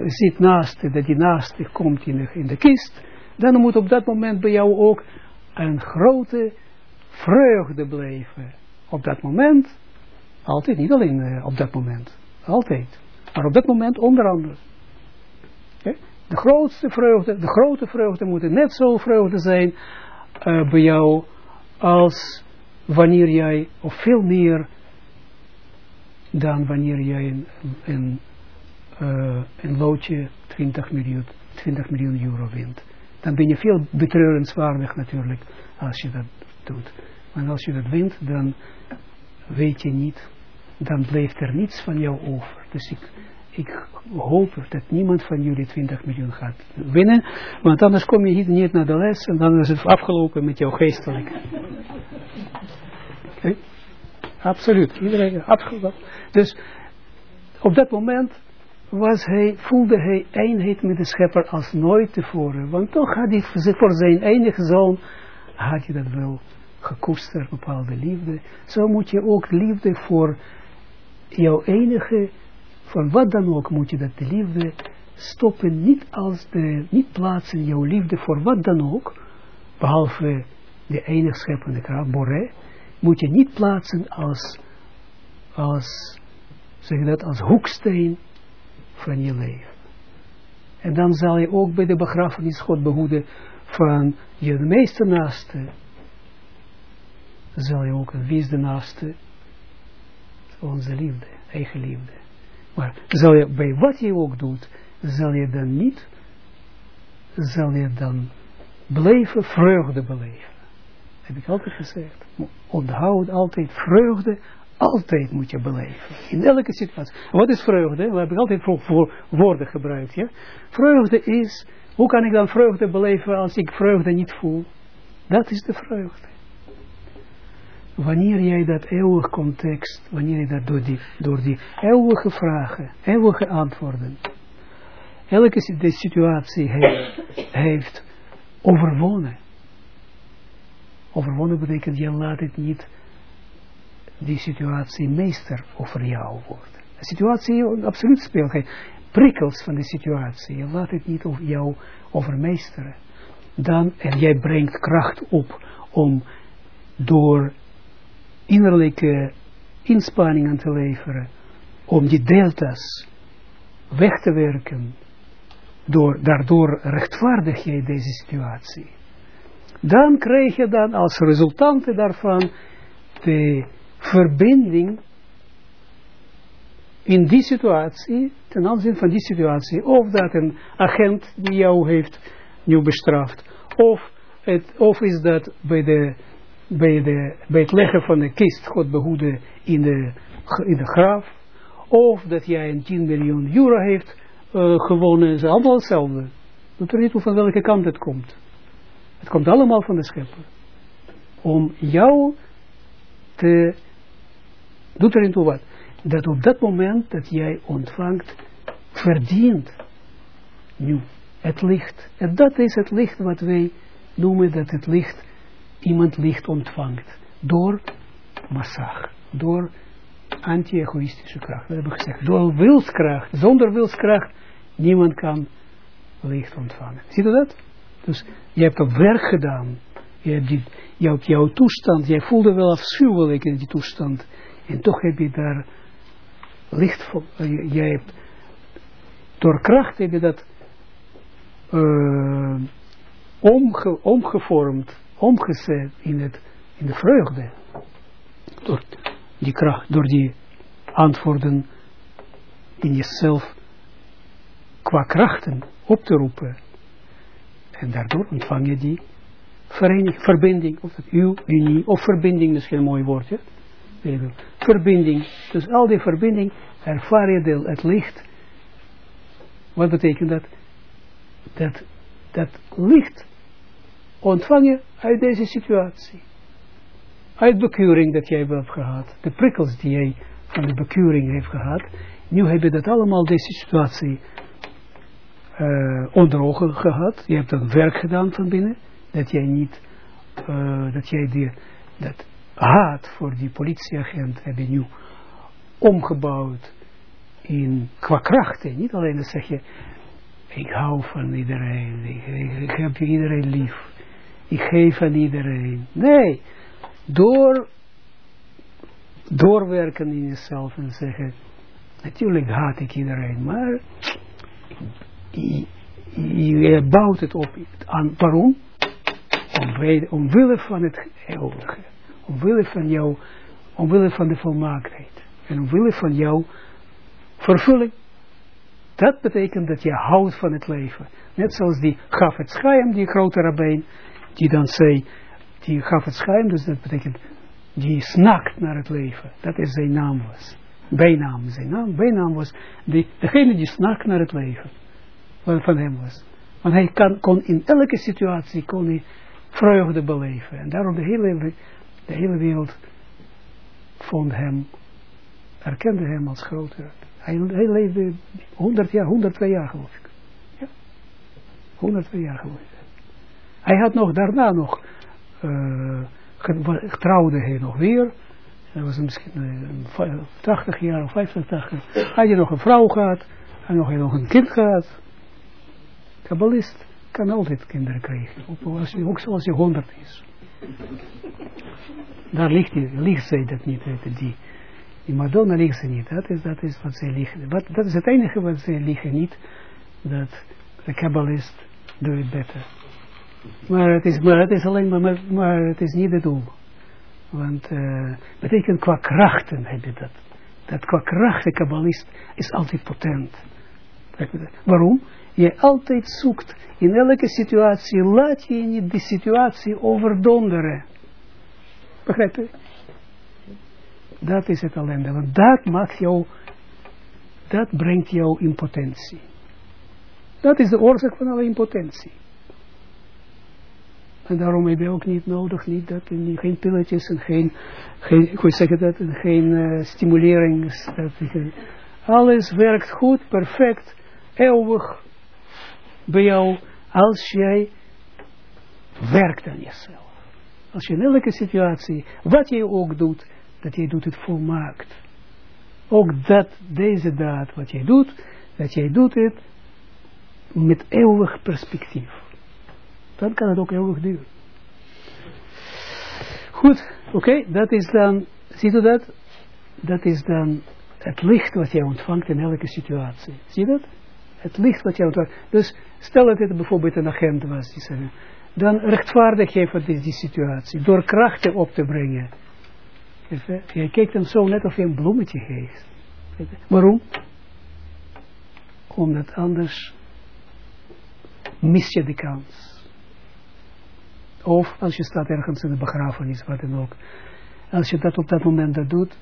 ziet naaste, dat die naaste komt in de, kist, dan moet op dat moment bij jou ook een grote vreugde blijven. Op dat moment, altijd, niet alleen uh, op dat moment, altijd. Maar op dat moment onder andere. De grootste vreugde, de grote vreugde moet net zo vreugde zijn uh, bij jou als wanneer jij, of veel meer dan wanneer jij een, een, uh, een loodje 20 miljoen, 20 miljoen euro wint. Dan ben je veel betreurenswaardig natuurlijk als je dat doet. Maar als je dat wint, dan weet je niet, dan blijft er niets van jou over. Dus ik, ik hoop dat niemand van jullie 20 miljoen gaat winnen, want anders kom je hier niet naar de les en dan is het afgelopen met jouw geestelijk. Absoluut, iedereen. Dus op dat moment was hij, voelde hij eenheid met de schepper als nooit tevoren. Want toch had hij voor zijn enige zoon, had hij dat wel gekoesterd, bepaalde liefde. Zo moet je ook liefde voor jouw enige, voor wat dan ook, moet je dat de liefde stoppen, niet als de, niet plaatsen jouw liefde voor wat dan ook, behalve de enige scheppende kracht, Boré, moet je niet plaatsen als, als, zeg dat, als hoeksteen van je leven. En dan zal je ook bij de begrafenis God behoeden van je meeste naaste. Zal je ook wie is de naaste? Onze liefde, eigen liefde. Maar zal je bij wat je ook doet, zal je dan niet, zal je dan blijven vreugde beleven. Heb ik altijd gezegd. Onthoud altijd vreugde altijd moet je beleven. In elke situatie. Wat is vreugde? We hebben altijd voor, voor woorden gebruikt. Ja? Vreugde is, hoe kan ik dan vreugde beleven als ik vreugde niet voel? Dat is de vreugde. Wanneer jij dat eeuwige context, wanneer je dat door die, door die eeuwige vragen, eeuwige antwoorden, elke situatie heeft, heeft overwonnen. Overwonnen betekent, je laat het niet die situatie meester over jou wordt. De situatie absoluut speelt prikkels van de situatie. Je laat het niet over jou overmeesteren. Dan, en jij brengt kracht op om door innerlijke inspanningen te leveren, om die delta's weg te werken, door, daardoor rechtvaardig jij deze situatie. Dan krijg je dan als resultante daarvan de verbinding in die situatie, ten aanzien van die situatie, of dat een agent die jou heeft nu bestraft, of, het, of is dat bij, de, bij, de, bij het leggen van de kist, God behoede, in de, in de graf, of dat jij een 10 miljoen euro heeft uh, gewonnen, is allemaal hetzelfde. Dat er niet van welke kant het komt. Het komt allemaal van de schepper. Om jou te doet erin toe wat? Dat op dat moment dat jij ontvangt, verdient nu het licht. En dat is het licht wat wij noemen dat het licht, iemand licht ontvangt. Door massag, door anti-egoïstische kracht. We hebben gezegd, door wilskracht, zonder wilskracht, niemand kan licht ontvangen. Ziet u dat? Dus je hebt op werk gedaan. Je hebt, die, hebt jouw toestand, jij voelde wel afschuwelijk in die toestand. En toch heb je daar licht voor. Uh, jij hebt, door kracht heb je dat omge, omgevormd, omgezet in, het, in de vreugde. Door die kracht, door die antwoorden in jezelf qua krachten op te roepen. En daardoor ontvang je die vereniging, verbinding, of het uw, unie, of verbinding, misschien een mooi woordje verbinding. Dus al die verbinding ervaar je het licht. Wat betekent dat? Dat, dat licht ontvang je uit deze situatie. Uit bekeuring dat jij hebt gehad. De prikkels die jij van de bekeuring heeft gehad. Nu heb je dat allemaal, deze situatie, uh, onder ogen gehad. Je hebt een werk gedaan van binnen. Dat jij niet, uh, dat jij die, dat haat voor die politieagent heb je nu omgebouwd in, qua krachten. Niet alleen dat zeg je, ik hou van iedereen, ik, ik, heb iedereen lief, ik geef aan iedereen. Nee, door doorwerken in jezelf en zeggen, natuurlijk haat ik iedereen, maar je, bouwt het op aan, waarom? Omwille van het eeuwige omwille van jou, omwille van de volmaaktheid. En omwille van jouw vervulling. Dat betekent dat je houdt van het leven. Net zoals die gaf het schaim, die grote rabbijn, die dan zei, die gaf het schaim, dus dat betekent, die snakt naar het leven. Dat is zijn naam was. Bijnaam, zijn naam, bijnaam was, die, degene die snakt naar het leven. Wat van hem was. Want hij kan, kon in elke situatie, kon hij vreugde beleven. En daarom de hele de hele wereld vond hem, erkende hem als groter. Hij, hij leefde 100 jaar, 102 jaar geloof ik. Ja. 102 jaar geloof ik. Hij had nog daarna nog, uh, trouwde hij nog weer. Hij was misschien uh, 80 jaar of 85. Had je nog een vrouw gehad. En nog, nog een kind gehad. Kabbalist kan altijd kinderen krijgen. Ook, zoals je 100 is. Daar ligt, ligt zij dat niet, die. Die Madonna ligt ze niet. Dat is, dat is wat zij liggen. Wat, dat is het enige wat zij liggen niet. Dat de kabbalist doet het beter. Maar het is, maar het is alleen maar, maar, het is niet het doel. Want uh, betekent qua krachten heb je dat. Dat qua krachten kabbalist is altijd potent. Waarom? Je altijd zoekt in elke situatie, laat je niet die situatie overdonderen. Begrijp je? Dat is het ellende, want dat maakt jou, dat brengt jou in potentie. Dat is de oorzaak van alle impotentie. En daarom heb je ook niet nodig, niet dat, geen pilletjes en geen, geen hoe zeg dat, geen uh, stimulering. Alles werkt goed, perfect, eeuwig bij jou, als jij werkt aan jezelf. Als je in elke situatie, wat jij ook doet, dat jij doet het volmaakt. Ook dat, deze daad, wat jij doet, dat jij doet het met eeuwig perspectief. Dan kan het ook eeuwig duren. Goed, oké, dat is dan, ziet u dat? Dat is dan het licht wat jij ontvangt in elke situatie. Zie je dat? Het licht wat jij ontvangt. Dus stel dat het bijvoorbeeld een agent was, die zeggen, dan rechtvaardig je voor die, die situatie, door krachten op te brengen. Je kijkt hem zo net of je een bloemetje geeft. Waarom? Omdat anders mis je de kans. Of als je staat ergens in de begrafenis, wat dan ook. Als je dat op dat moment dat doet,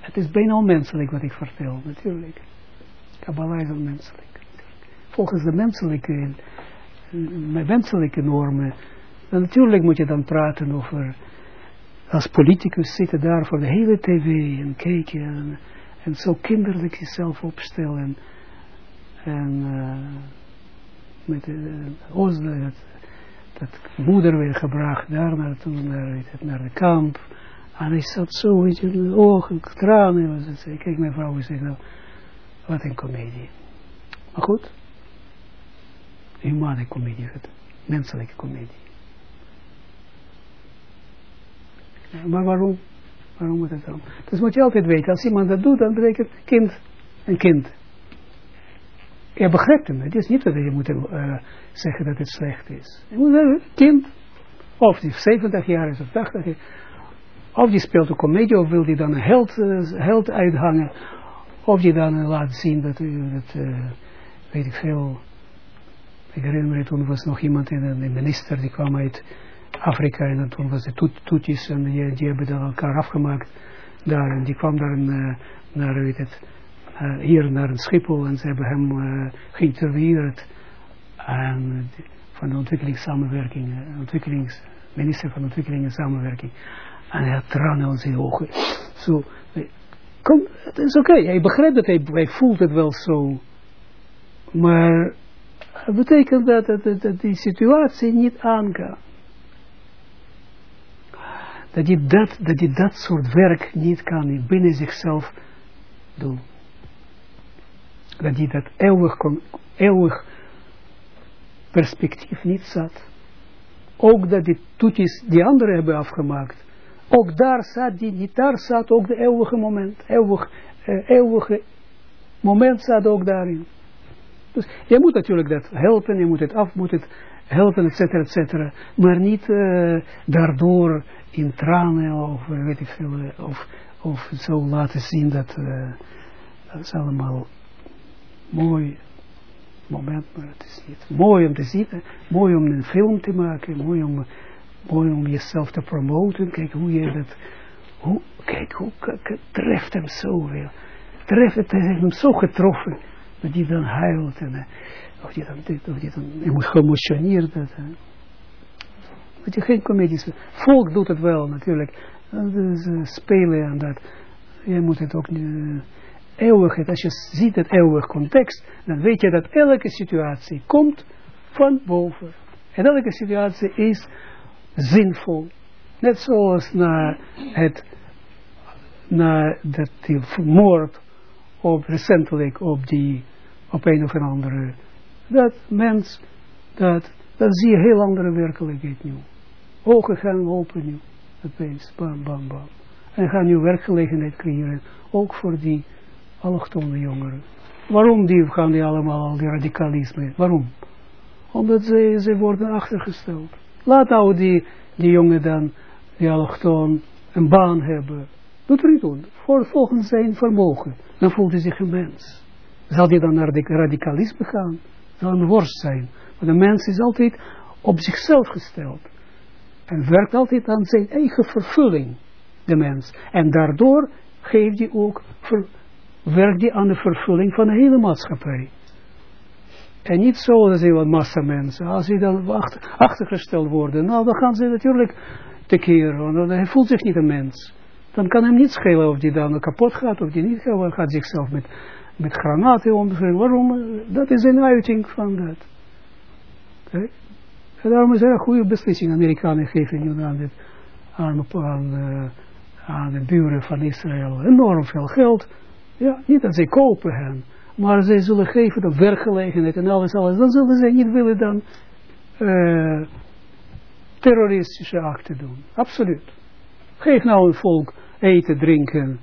het is bijna onmenselijk wat ik vertel, natuurlijk. Kabbalah is onmenselijk. Volgens de menselijke, menselijke normen, dan natuurlijk moet je dan praten over, als politicus zitten daar voor de hele tv en kijken en, en zo kinderlijk jezelf opstellen en uh, met de uh, dat moeder weer gebracht daar naartoe, naar, naar de kamp. En hij zat zo, in de ogen, tranen. Kijk mijn vrouw zeg, nou, wat een komedie. Maar goed, humane komedie, menselijke komedie. maar waarom? Waarom moet het dan? Dus moet je altijd weten, als iemand dat doet, dan betekent kind een kind. Je begrijpt hem. Het is niet dat je moet zeggen dat het slecht is. Je moet kind, of die 70 jaar is of 80 jaar, of die speelt een komedie, of wil die dan een held, held uithangen, of die dan laat zien dat, dat weet ik veel, ik herinner me, toen was nog iemand, in een minister, die kwam uit Afrika, en toen was het toet, toetjes, en die, hebben dan elkaar afgemaakt daar, en die kwam daar naar, weet het, uh, hier naar een Schiphol en ze hebben hem uh, geïnterviewd en, van de ontwikkelingssamenwerking, uh, ontwikkelings, minister van ontwikkeling en samenwerking. En hij had tranen in zijn ogen. Zo, kom, het is oké, okay. hij begrijpt dat, hij, hij voelt het wel zo. Maar het betekent dat, dat, dat, die situatie niet aangaat. Dat je dat, dat dat soort werk niet kan binnen zichzelf doen dat hij dat eeuwig, eeuwig perspectief niet zat. Ook dat die toetjes die anderen hebben afgemaakt. Ook daar zat die niet, daar zat ook de eeuwige moment, eeuwig, uh, eeuwige moment zat ook daarin. Dus je moet natuurlijk dat helpen, je moet het af, moet het helpen, et cetera, et cetera. Maar niet daardoor in tranen of weet ik veel, of, of zo laten zien dat, dat is allemaal mooi moment, maar het is niet mooi om te zien, mooi om een film te maken, mooi om, mooi om jezelf te promoten, kijk hoe je dat, hoe, kijk hoe treft hem zoveel, treft het hem zo getroffen, dat hij dan huilt en uh, of die dan dit, of die dan geëmotioneerd dat, dat je geen comedies, volk doet het wel natuurlijk, dus, uh, spelen en dat, je moet het ook niet, eeuwigheid, als je ziet het eeuwig context, dan weet je dat elke situatie komt van boven. En elke situatie is zinvol. Net zoals na het, na dat die moord op, recentelijk op die, op een of andere, dat mens, dat, dat zie je heel andere werkelijkheid nu. Ogen gaan open nu. Opeens, bam, bam, bam. En gaan nu werkgelegenheid creëren, ook voor die allochtone jongeren. Waarom die, gaan die allemaal al die radicalisme? Waarom? Omdat ze, ze worden achtergesteld. Laat nou die, die jongen dan, die allochtoon, een baan hebben. Doet er niet doen. Volgens zijn vermogen. Dan voelt hij zich een mens. Zal hij dan naar de radicalisme gaan? Zal een worst zijn. Maar de mens is altijd op zichzelf gesteld. En werkt altijd aan zijn eigen vervulling, de mens. En daardoor geeft hij ook, werkt hij aan de vervulling van de hele maatschappij. En niet zo dat wat massa mensen, als ze dan achter, achtergesteld worden, nou dan gaan ze natuurlijk tekeer, want hij voelt zich niet een mens. Dan kan hem niet schelen of die dan kapot gaat of die niet gaat, gaat zichzelf met, met granaten omgaan. Waarom? Dat is een uiting van dat. En daarom is het een goede beslissing. Amerikanen geven nu aan, dit, aan, aan, uh, aan de buren van Israël enorm veel geld. Ja, niet dat ze kopen hen, maar ze zullen geven de werkgelegenheid en alles, alles. Dan zullen ze niet willen dan uh, terroristische acten doen. Absoluut. Geef nou een volk eten, drinken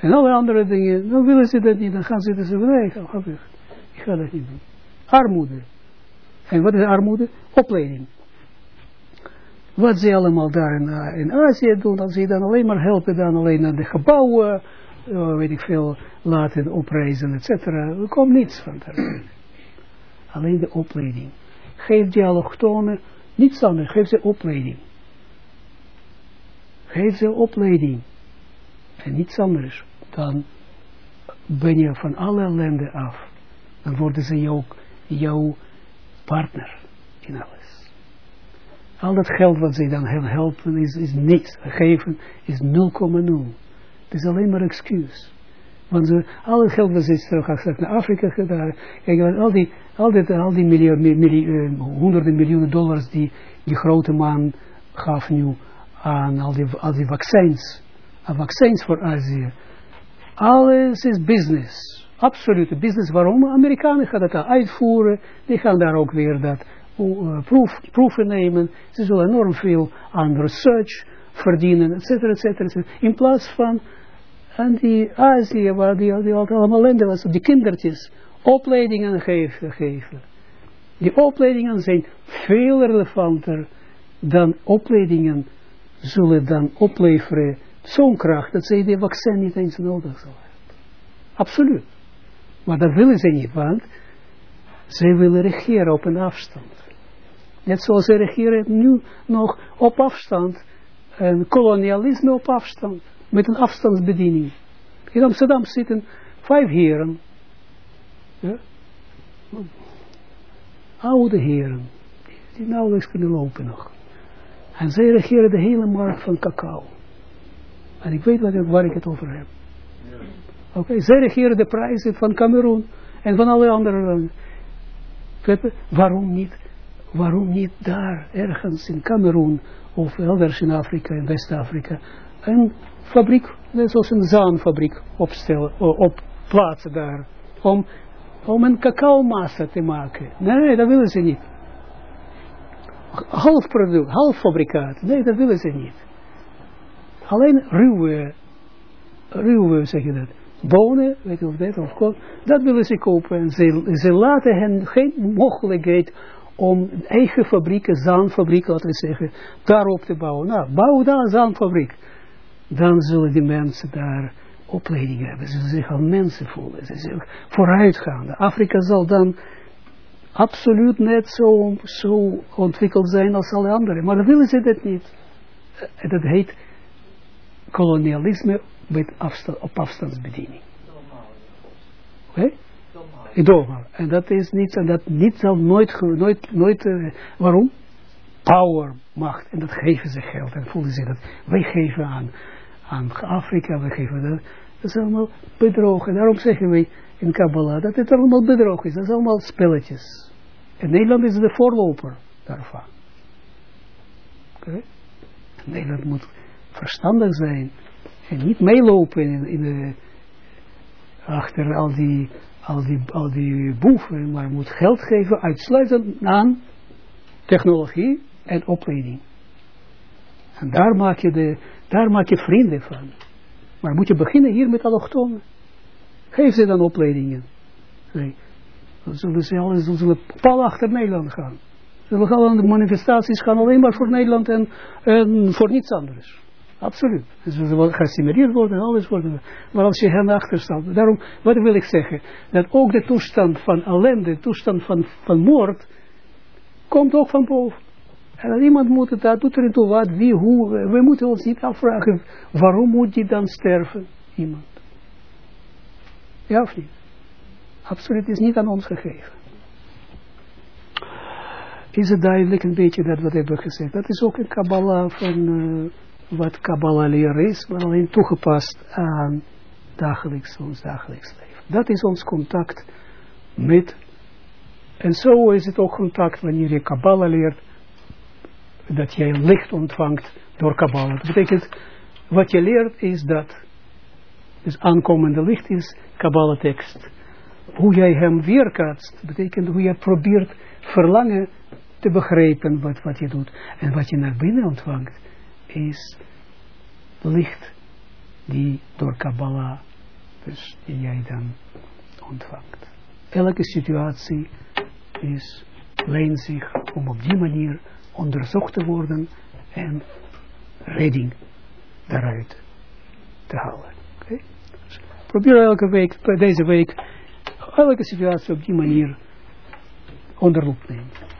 en alle andere dingen. Dan willen ze dat niet. Dan gaan ze zeggen, nee, ga weg. Ik ga dat niet doen. Armoede. En wat is armoede? Opleiding. Wat ze allemaal daar in, uh, in Azië doen, dat ze dan alleen maar helpen, dan alleen naar de gebouwen, uh, weet ik veel, laten opreizen, et cetera. Er komt niets van daar. alleen de opleiding. Geef die allochtonen niets anders, geef ze opleiding. Geef ze opleiding. En niets anders. Dan ben je van alle ellende af. Dan worden ze jou, jouw partner in alles. Al dat geld wat ze dan helpen is, is niks. Geven is 0,0. Het is alleen maar excuus. Want ze, al het geld wat ze terug naar Afrika gedaan. Kijk, al die, al die, al die miljoen, miljoen, honderden miljoenen dollars die die grote man gaf nu aan al die, al die vaccins. Aan vaccins voor Azië. Alles is business absolute business. Waarom? Amerikanen gaan dat uitvoeren. Die gaan daar ook weer dat uh, proef, proeven nemen. Ze zullen enorm veel aan research verdienen, et cetera, et cetera. In plaats van aan die Azië, waar die, die allemaal landen was, die kindertjes opleidingen geven. Die opleidingen zijn veel relevanter dan opleidingen zullen dan opleveren zo'n kracht dat zij die vaccin niet eens nodig zullen hebben. Absoluut. Maar dat willen ze niet, want zij willen regeren op een afstand. Net zoals ze regeren nu nog op afstand. En kolonialisme op afstand. Met een afstandsbediening. In Amsterdam zitten vijf heren. Ja? Oude heren. Die nauwelijks kunnen lopen nog. En zij regeren de hele markt van cacao. En ik weet wat, waar ik het over heb. Oké, okay, zij regeren de prijzen van Cameroen en van alle andere landen. Waarom niet, waarom niet daar, ergens in Cameroen of elders in Afrika, in West-Afrika, een fabriek, net zoals een zaanfabriek opstellen, op plaatsen daar, om, om een cacao-massa te maken. Nee, dat willen ze niet. Half product, half fabrikaat, nee, dat willen ze niet. Alleen ruwe, ruwe zeg je dat, bonen, weet je of dat, of koop, dat willen ze kopen. En ze, ze laten hen geen mogelijkheid om eigen fabrieken, zaanfabriek, laten we zeggen, daarop te bouwen. Nou, bouw daar een zaanfabriek. Dan zullen die mensen daar opleiding hebben. Ze zullen zich al mensen voelen. Ze zullen vooruitgaande. Afrika zal dan absoluut net zo, zo ontwikkeld zijn als alle anderen. Maar willen ze dat niet. Dat heet kolonialisme met afstand, op afstandsbediening. Oké? En dat is niets, en dat niet zal nooit, nooit, nooit uh, waarom? Power, macht. En dat geven ze geld. En voelen ze dat. Wij geven aan, aan Afrika, wij geven dat. Dat is allemaal bedrogen. Daarom zeggen wij in Kabbalah dat het allemaal bedrog is. Dat is allemaal spelletjes. En Nederland is de voorloper daarvan. Oké? Nederland moet verstandig zijn en niet meelopen in, in de, achter al die, al, die, al die boeven, maar moet geld geven uitsluitend aan technologie en opleiding. En daar maak je, de, daar maak je vrienden van. Maar moet je beginnen hier met allochtonen. Geef ze dan opleidingen. Nee. Dan zullen ze alles, dan zullen pal achter Nederland gaan. Zullen gaan de manifestaties gaan alleen maar voor Nederland en, en voor niets anders. Absoluut. Ze zullen geassimileerd worden en alles worden. Maar als je hen achter staat. Daarom, wat wil ik zeggen? Dat ook de toestand van ellende, de toestand van, van moord, komt ook van boven. En dat iemand moet het, dat doet er toe wat, wie, hoe. We moeten ons niet afvragen, waarom moet die dan sterven? Iemand. Ja of niet? Absoluut is niet aan ons gegeven. Is het duidelijk een beetje dat wat ik heb gezegd? Dat is ook een Kabbalah van uh, wat Kabbalah leer is, maar alleen toegepast aan dagelijks, ons dagelijks leven. Dat is ons contact met, en zo is het ook contact wanneer je Kabbalah leert, dat jij licht ontvangt door Kabbalah. Dat betekent, wat je leert is dat, dus aankomende licht is Kabbalah tekst. Hoe jij hem weerkaatst, betekent hoe je probeert verlangen te begrijpen wat, wat je doet. En wat je naar binnen ontvangt, is licht die door Kabbalah, dus die jij dan ontvangt. Elke situatie is, leent zich om op die manier onderzocht te worden en redding daaruit te halen. Dus probeer elke week, deze week, elke situatie op die manier onder loep nemen.